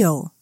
feel